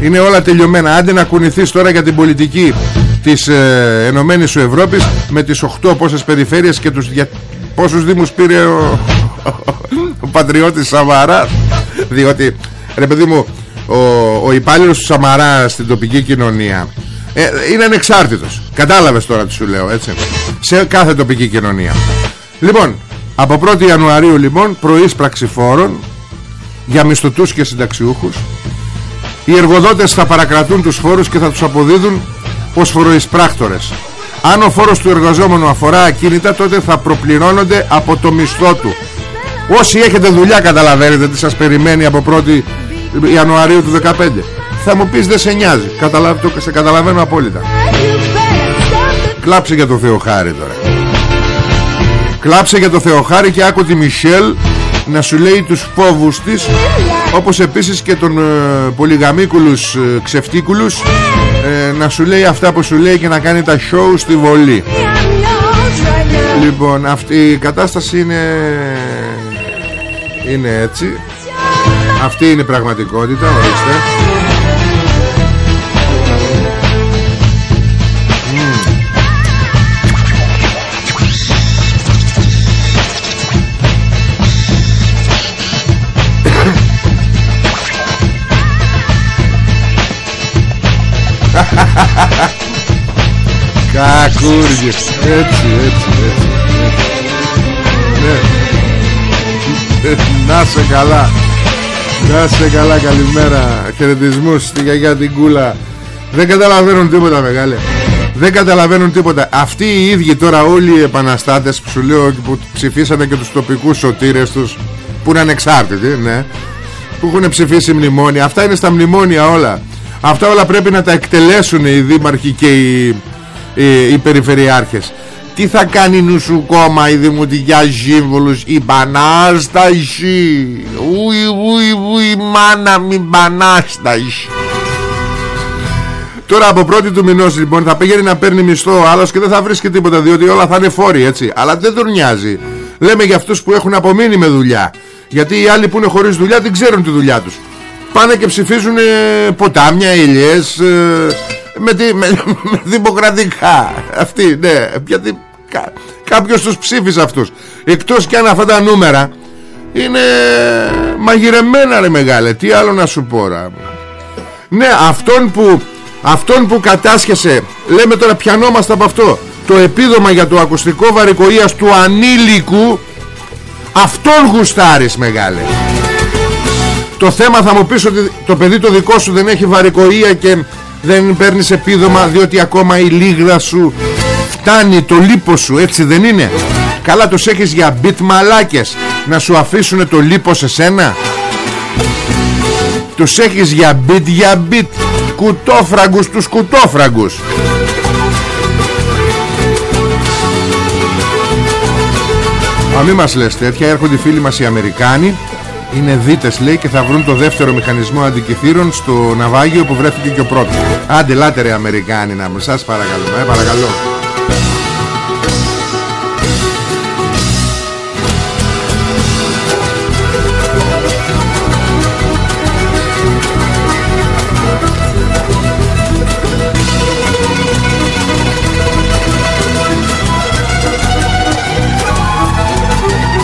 Είναι όλα τελειωμένα. Άντε να κουνηθείς τώρα για την πολιτική της ε, Ενωμένης σου Ευρώπης με τις 8 πόσες περιφέρειες και τους δια... πόσους δήμους πήρε ο, ο πατριώτης Σαμαράς. Διότι ρε παιδί μου ο, ο υπάλληλος του Σαμαράς στην τοπική κοινωνία ε, είναι ανεξάρτητος. Κατάλαβες τώρα τι σου λέω έτσι. Σε κάθε τοπική κοινωνία. Λοιπόν από 1η Ιανουαρίου λοιπόν προείσπραξη φόρων για μισθωτούς και συνταξιούχους. Οι εργοδότες θα παρακρατούν τους φόρους και θα τους αποδίδουν ως φοροεισπράκτορες. Αν ο φόρος του εργαζόμενου αφορά ακίνητα τότε θα προπληρώνονται από το μισθό του όσοι έχετε δουλειά καταλαβαίνετε τι σας περιμένει από 1η Ιανουαρίου του 2015 θα μου πεις δεν σε νοιάζει. Καταλα... το... σε καταλαβαίνω απόλυτα. Κλάψε για το Θεοχάρη τώρα. Κλάψε για το Θεοχάρη και άκου τη Μισελ να σου λέει τους φόβους της όπως επίσης και τον ε, πολυγαμίκουλους ε, ξεφτίκουλους ε, να σου λέει αυτά που σου λέει και να κάνει τα show στη βολή. Λοιπόν αυτή η κατάσταση είναι είναι έτσι. Αυτή είναι η πραγματικότητα ορίστε. [laughs] Κακούργες Έτσι έτσι έτσι. Ναι [laughs] Να σε καλά. Να σε καλά καλημέρα. Χαιρετισμούς στη γιαγιά την κούλα. Δεν καταλαβαίνουν τίποτα μεγάλε. Δεν καταλαβαίνουν τίποτα. Αυτοί οι ίδιοι τώρα όλοι οι επαναστάτες Που σου λέω που ψηφίσανε και τους τοπικούς σωτήρες τους Που είναι ανεξάρτητοι ναι, Που έχουν ψηφίσει μνημόνια. Αυτά είναι στα μνημόνια όλα. Αυτά όλα πρέπει να τα εκτελέσουν οι δήμαρχοι και οι, οι, οι περιφερειάρχες τι θα κάνει νου κόμμα η δημοτικιά σύμβολος η Πανάσταση ουι ουι ουι μάνα μη Πανάσταση Τώρα από πρώτη του μηνός λοιπόν θα πήγαινε να παίρνει μισθό άλλος και δεν θα βρίσκει τίποτα διότι όλα θα είναι φόροι έτσι. Αλλά δεν τον νοιάζει. Λέμε για αυτούς που έχουν απομείνει με δουλειά. Γιατί οι άλλοι που είναι χωρίς δουλειά δεν ξέρουν τη δουλειά τους. Πάνε και ψηφίζουν ε, ποτάμια, ηλιές ε, με, τη, με, [laughs] με δημοκρατικά. Αυτοί ναι γιατί κα, κάποιος τους ψήφισε αυτούς. Εκτός και αν αυτά τα νούμερα είναι μαγειρεμένα ρε μεγάλε. Τι άλλο να σου πω ρε. ναι αυτόν που αυτόν που κατάσχεσε λέμε τώρα πιανόμαστε από αυτό το επίδομα για το ακουστικό βαρικοΐας του ανήλικου αυτόν γουστάρεις μεγάλε. Το θέμα θα μου πεις ότι το παιδί το δικό σου δεν έχει βαρικοΐα και δεν παίρνεις επίδομα διότι ακόμα η λίγδα σου φτάνει το λίπος σου έτσι δεν είναι; Καλά τους έχεις για μπιτ μαλάκες να σου αφήσουν το λίπος σε σένα; Τους έχεις για μπιτ για μπιτ κουτόφραγκους τους κουτόφραγκους. Α μη μας λες τέτοια Έρχονται οι φίλοι μας οι Αμερικάνοι Είναι δίτες λέει και θα βρουν το δεύτερο μηχανισμό αντικειθήρων Στο ναυάγιο που βρέθηκε και ο πρώτος. Άντε λάτε Αμερικάνοι να μου Σας παρακαλώ ε, παρακαλώ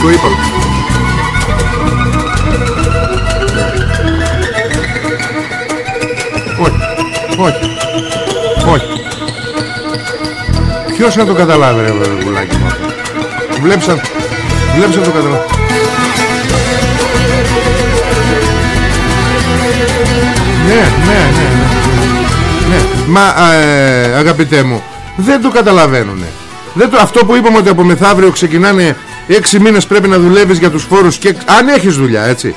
Το είπαμε. Όχι, όχι, όχι. Ποιος να το καταλάβει ρε βουλάκι μου; Βλέπεις να, βλέπεις να το καταλάβει. Ναι, ναι, ναι, ναι. ναι. Μα ε, αγαπητέ μου Δεν το καταλαβαίνουνε δεν το, Αυτό που είπαμε ότι από μεθαύριο ξεκινάνε Έξι μήνες πρέπει να δουλεύεις για τους φόρους και, Αν έχεις δουλειά έτσι.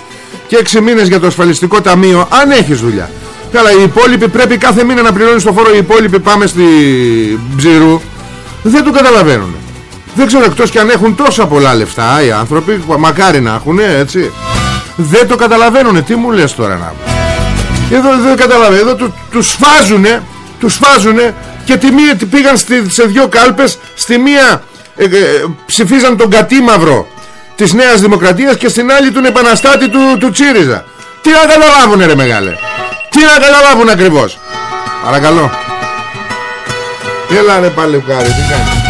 Και έξι μήνες για το ασφαλιστικό ταμείο Αν έχεις δουλειά. Καλά οι υπόλοιποι πρέπει κάθε μήνα να πληρώνεις το φόρο Οι υπόλοιποι πάμε στη Ψηρού Δεν το καταλαβαίνουν. Δεν ξέρω εκτός και αν έχουν τόσα πολλά λεφτά Οι άνθρωποι μακάρι να έχουν έτσι. Δεν το καταλαβαίνουν. Τι μου λες τώρα να Εδώ δεν καταλαβαίνω. Εδώ του, τους σφάζουνε Τους σφάζουνε και τη μία πήγαν στη, σε δύο κάλπες Στη μία ε, ε, ψηφίζαν τον κατήμαυρο της Νέας Δημοκρατίας και στην άλλη τον επαναστάτη του, του Τσίριζα. Τι να καταλάβουνε ρε μεγάλε; Τι να καταλάβουν ακριβώς; Παρακαλώ. Έλα ρε παλαιοκάρι, τι κάνεις;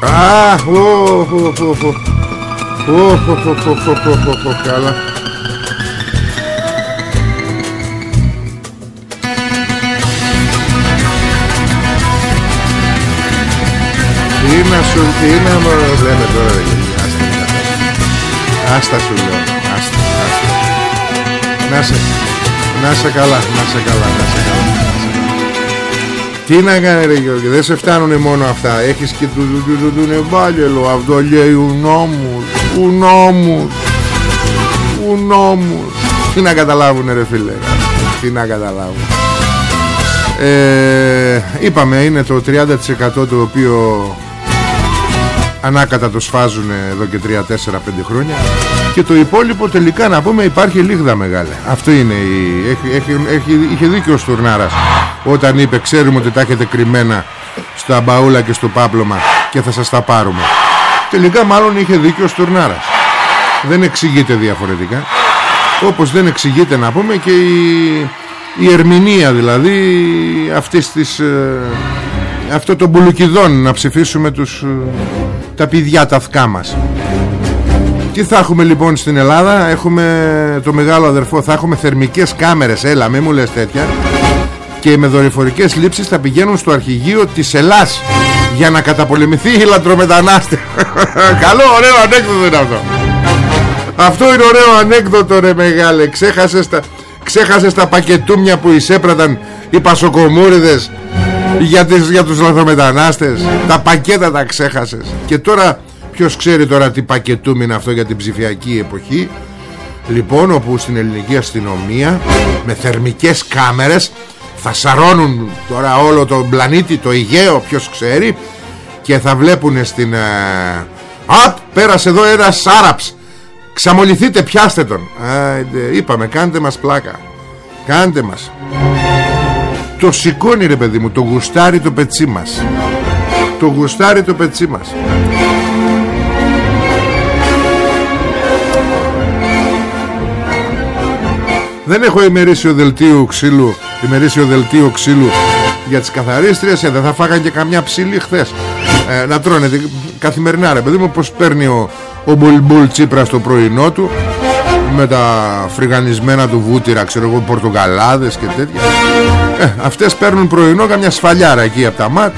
Α, οχ, οχ, οχ Οχ, οχ, οχ, οχ, οχ, οχ, οχ, καλά Τι να σου, τι να μου λέμε τώρα ρε Άστα, άστα σου λέω Άστα, άστα Να σε, να σε καλά, να σε καλά, να σε καλά τι να κάνει ρε Γιώργη Δεν σε φτάνουνε μόνο αυτά. Έχεις και του του του νεμπάλιελο Αυτό λέει ο νόμος Ο νόμος Ο νόμος Τι να καταλάβουνε ρε φίλε. Τι να καταλάβουν ε, Είπαμε είναι το 30% το οποίο Ανάκατα το σφάζουν εδώ και 3-4-5 χρόνια. Και το υπόλοιπο τελικά να πούμε υπάρχει λίγδα μεγάλη Αυτό είναι η... έχει, έχει, έχει, Είχε δίκιο ο Στουρνάρας Όταν είπε ξέρουμε ότι τα έχετε κρυμμένα Στα μπαούλα και στο πάπλωμα Και θα σας τα πάρουμε. Τελικά μάλλον είχε δίκιο ο Στουρνάρας. Δεν εξηγείται διαφορετικά. Όπως δεν εξηγείται να πούμε και η, η ερμηνεία δηλαδή Αυτής της ε, αυτό το μπουλουκιδόν να ψηφίσουμε τους, ε, τα παιδιά τα αυκά μας. Τι θα έχουμε λοιπόν στην Ελλάδα; Έχουμε το μεγάλο αδερφό Θα έχουμε θερμικές κάμερες. Έλα μην μου λες τέτοια Και με δορυφορικές λήψεις θα πηγαίνουν στο αρχηγείο της Ελλάς Για να καταπολεμηθεί η λατρομετανάστε [laughs] Καλό ωραίο ανέκδοτο είναι αυτό. Αυτό είναι ωραίο ανέκδοτο ρε μεγάλε. Ξέχασες τα, ξέχασες τα πακετούμια που εισέπραταν Οι πασοκομούριδες για, τις, για τους λαθρομετανάστες Τα πακέτα τα ξέχασες. Και τώρα ποιος ξέρει τώρα τι πακετούμι είναι αυτό για την ψηφιακή εποχή; Λοιπόν όπου στην ελληνική αστυνομία Με θερμικές κάμερες Θα σαρώνουν τώρα όλο το πλανήτη Το Αιγαίο ποιος ξέρει Και θα βλέπουν στην ε... Απ πέρασε εδώ ένας Άραπς Ξαμοληθείτε πιάστε τον. Άιντε, Είπαμε κάντε μας πλάκα. Κάντε μας. Το σηκώνει ρε παιδί μου Το γουστάρει το πετσί μας. Το γουστάρει το πετσί μας. Δεν έχω ημερήσιο δελτίο ξύλου Ημερήσιο δελτίο ξύλου Για τις καθαρίστριες. Ε, Δεν θα φάγαν και καμιά ψήλη χθες. Ε, Να τρώνε καθημερινά ρε παιδί μου Πως παίρνει ο, ο Μπουλμπουλ Τσίπρας στο πρωινό του με τα φρυγανισμένα του βούτυρα ξέρω εγώ πορτογαλάδες και τέτοια. Ε, αυτές παίρνουν πρωινό καμιά σφαλιάρα εκεί από τα ΜΑΤ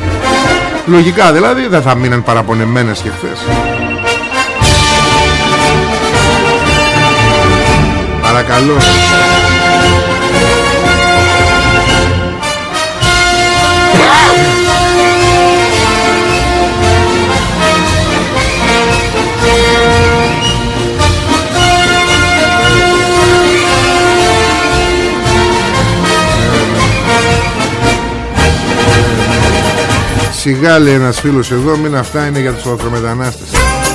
λογικά δηλαδή δεν θα μείναν παραπονεμένες και χθες. Παρακαλώ Σιγά λέει ένας φίλος εδώ Μην αυτά είναι για τους ορθρομετανάστες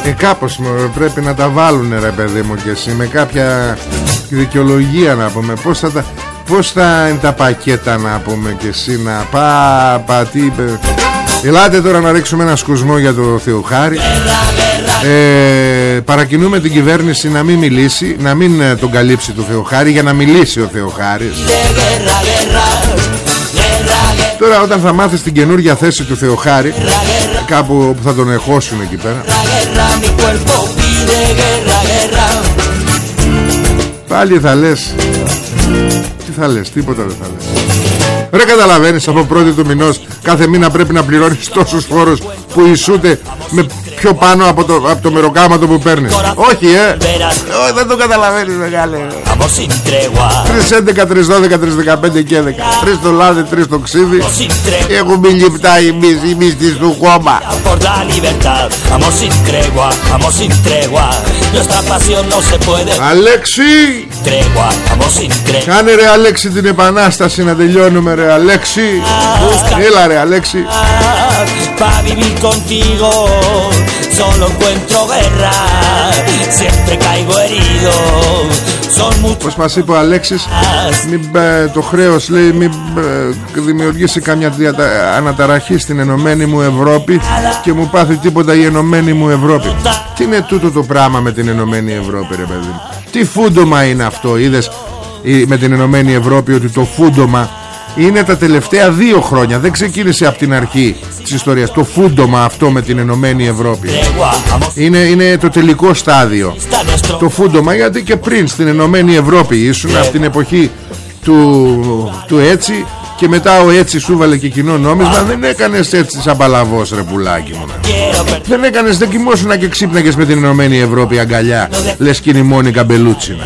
Ε κάπως πρέπει να τα βάλουν ρε παιδί μου και εσύ Με κάποια δικαιολογία να πούμε. Πώς θα, τα, πώς θα είναι τα πακέτα να πούμε και εσύ Να πά, πα τι είπε Ελάτε τώρα να ρίξουμε ένα σκουσμό για το Θεοχάρη. Ε, Παρακινούμε την κυβέρνηση να μην μιλήσει Να μην ε, τον καλύψει το Θεοχάρη Για να μιλήσει ο Θεοχάρης Τώρα όταν θα μάθεις την καινούργια θέση του Θεοχάρη Κάπου που θα τον εχώσουν εκεί πέρα. Πάλι θα λες. Τι θα λες, τίποτα δεν θα λες. Ρε καταλαβαίνεις από πρώτη του μηνός Κάθε μήνα πρέπει να πληρώνεις τόσους φόρους Που ισούται με πιο πάνω από το, από το μεροκάματο που παίρνεις. Όχι, ε! Όχι, δεν το καταλαβαίνεις, μεγάλε. 3, 11, 3, 12, 3, 15 και 10. 3 το λάδι, 3 το ξύδι. Έχουν μπει λιπτά οι μύστοι του κόμμα. Αλέξη! Κάνε ρε Αλέξη την επανάσταση να τελειώνουμε ρε Αλέξη Έλα ρε Αλέξη Pa vivir contigo solo encuentro guerra Siempre caigo herido Πώς μας είπε ο Αλέξης μην, ε, Το χρέος λέει Μην ε, δημιουργήσει καμιά αναταραχή Στην ενωμένη μου Ευρώπη Και μου πάθει τίποτα η ενωμένη μου Ευρώπη. Τι είναι τούτο το πράγμα με την ενωμένη Ευρώπη ρε παιδί Τι φούντομα είναι αυτό Είδες με την ενωμένη Ευρώπη Ότι το φούντομα είναι τα τελευταία δύο χρόνια. Δεν ξεκίνησε από την αρχή της ιστορίας. Το φούντομα αυτό με την Ενωμένη Ευρώπη. Είναι, είναι το τελικό στάδιο. Το φούντομα γιατί και πριν στην Ενωμένη Ευρώπη ήσουν από την εποχή του, του έτσι και μετά ο έτσι σου βάλε και κοινό νόμισμα. Δεν έκανες έτσι σαν παλαβός ρε πουλάκι μου δεν έκανες δεν κοιμόσουνα και ξύπναγες με την Ενωμένη Ευρώπη αγκαλιά. Λες και είναι η Μόνικα Μπελούτσινα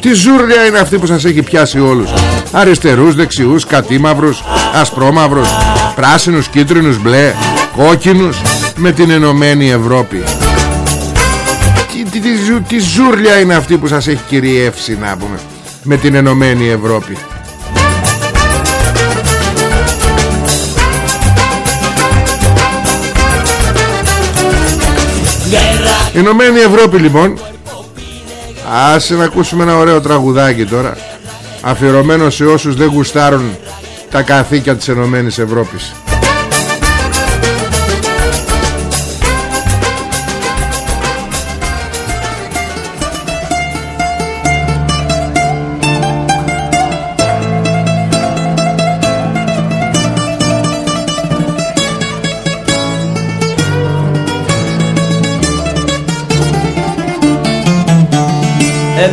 τι ζούρια είναι αυτή που σας έχει πιάσει όλους. Αριστερούς, δεξιούς, κατήμαυρους Ασπρόμαυρους Πράσινους, κίτρινους, μπλε Κόκκινους Με την Ενωμένη Ευρώπη. Τι, τι, τι, ζούρλια είναι αυτή που σας έχει κυριεύσει να πούμε Με την Ενωμένη Ευρώπη Ενωμένη Ευρώπη λοιπόν. Άσε να ακούσουμε ένα ωραίο τραγουδάκι τώρα Αφιερωμένο σε όσους δεν γουστάρουν Τα καθήκια της Ενωμένης Ευρώπης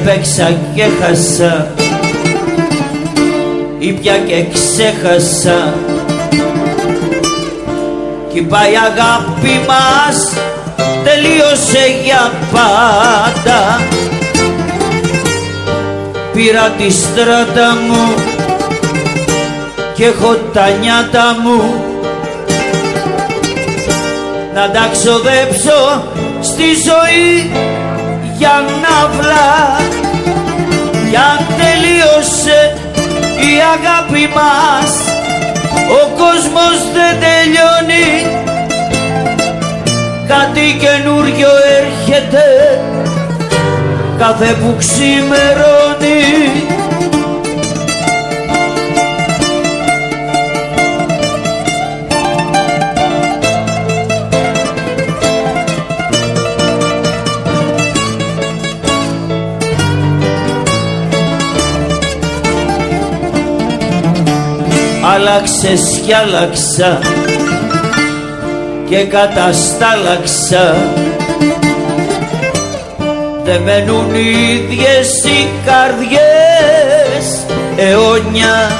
έπαιξα και χάσα. Ήπια και ξέχασα. Κι πάει η αγάπη μας τελείωσε για πάντα. Πήρα τη στράτα μου και έχω τα νιάτα μου. Να τα ξοδέψω στη ζωή για ναύλα για τελείωσε η αγάπη μας ο κόσμος δεν τελειώνει. Κάτι καινούριο έρχεται κάθε που ξημερώνει άλλαξες κι άλλαξα και καταστάλαξα. Δεν μένουν ίδιες οι καρδιές αιώνια.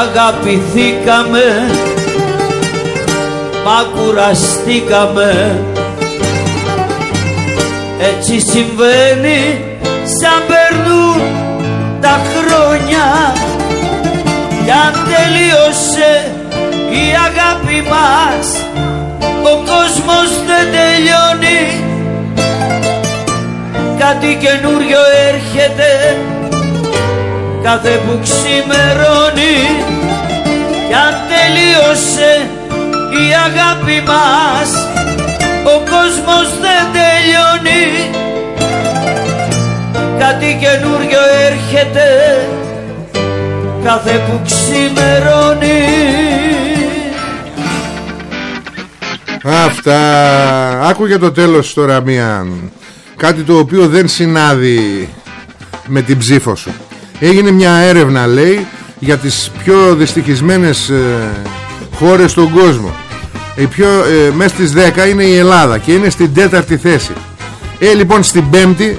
Αγαπηθήκαμε μα κουραστήκαμε. Έτσι συμβαίνει σαν περνούν τα χρόνια κι αν τελείωσε η αγάπη μας ο κόσμος δεν τελειώνει. Κάτι καινούριο έρχεται κάθε που ξημερώνει. Κι αν τελείωσε η αγάπη μας ο κόσμος δεν τελειώνει κάτι καινούριο έρχεται. Κάθε που ξημερώνει. Αυτά. Άκουγε το τέλος τώρα μία Κάτι το οποίο δεν συνάδει Με την ψήφο σου. Έγινε μια έρευνα λέει Για τις πιο δυστυχισμένες ε, Χώρες στον κόσμο. Η πιο, ε, Μέσα στις 10 είναι η Ελλάδα Και είναι στην τέταρτη θέση. Ε λοιπόν στην πέμπτη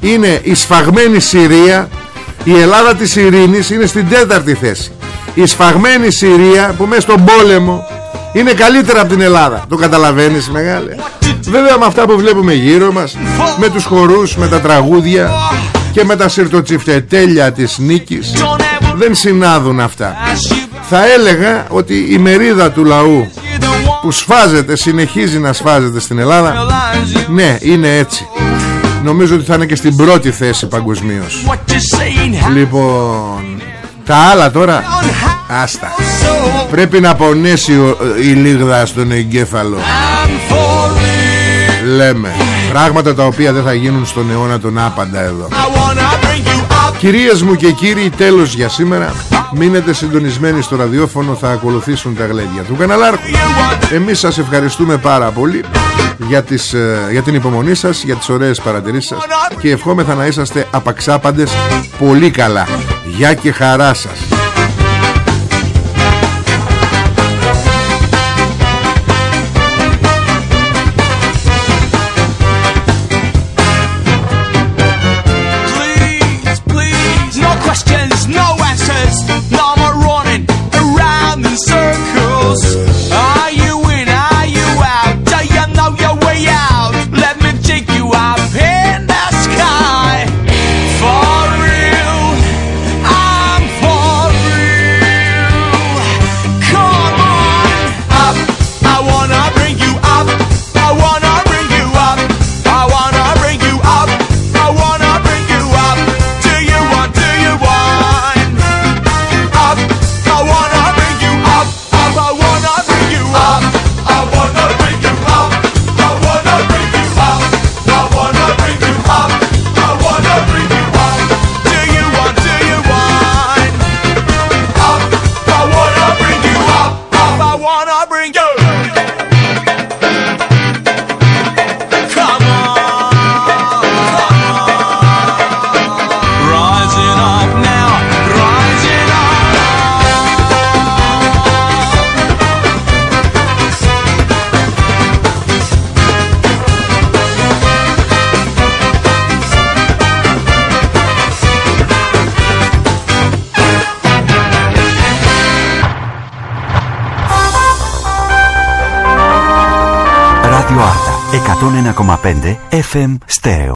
Είναι η σφαγμένη Συρία Η Ελλάδα της ειρήνης Είναι στην τέταρτη θέση. Η σφαγμένη Συρία που μέσα στον πόλεμο είναι καλύτερα από την Ελλάδα. Το καταλαβαίνεις μεγάλε. Βέβαια με αυτά που βλέπουμε γύρω μας Με τους χορούς, με τα τραγούδια Και με τα σιρτοτσιφτετέλια της νίκης Δεν συνάδουν αυτά. Θα έλεγα ότι η μερίδα του λαού Που σφάζεται, συνεχίζει να σφάζεται στην Ελλάδα Ναι, είναι έτσι Νομίζω ότι θα είναι και στην πρώτη θέση παγκοσμίως. Λοιπόν Τα άλλα τώρα Άστα. Πρέπει να πονέσει η λίγδα στον εγκέφαλο. Λέμε Πράγματα τα οποία δεν θα γίνουν στον αιώνα τον άπαντα εδώ. Κυρίες μου και κύριοι τέλος για σήμερα Μείνετε συντονισμένοι στο ραδιόφωνο Θα ακολουθήσουν τα γλέντια του καναλάρχου. Εμείς σας ευχαριστούμε πάρα πολύ για, τις, ε, για την υπομονή σας Για τις ωραίες παρατηρήσεις σας Και ευχόμεθα να είσαστε απαξάπαντες Πολύ καλά. Γεια και χαρά σας FM Stereo.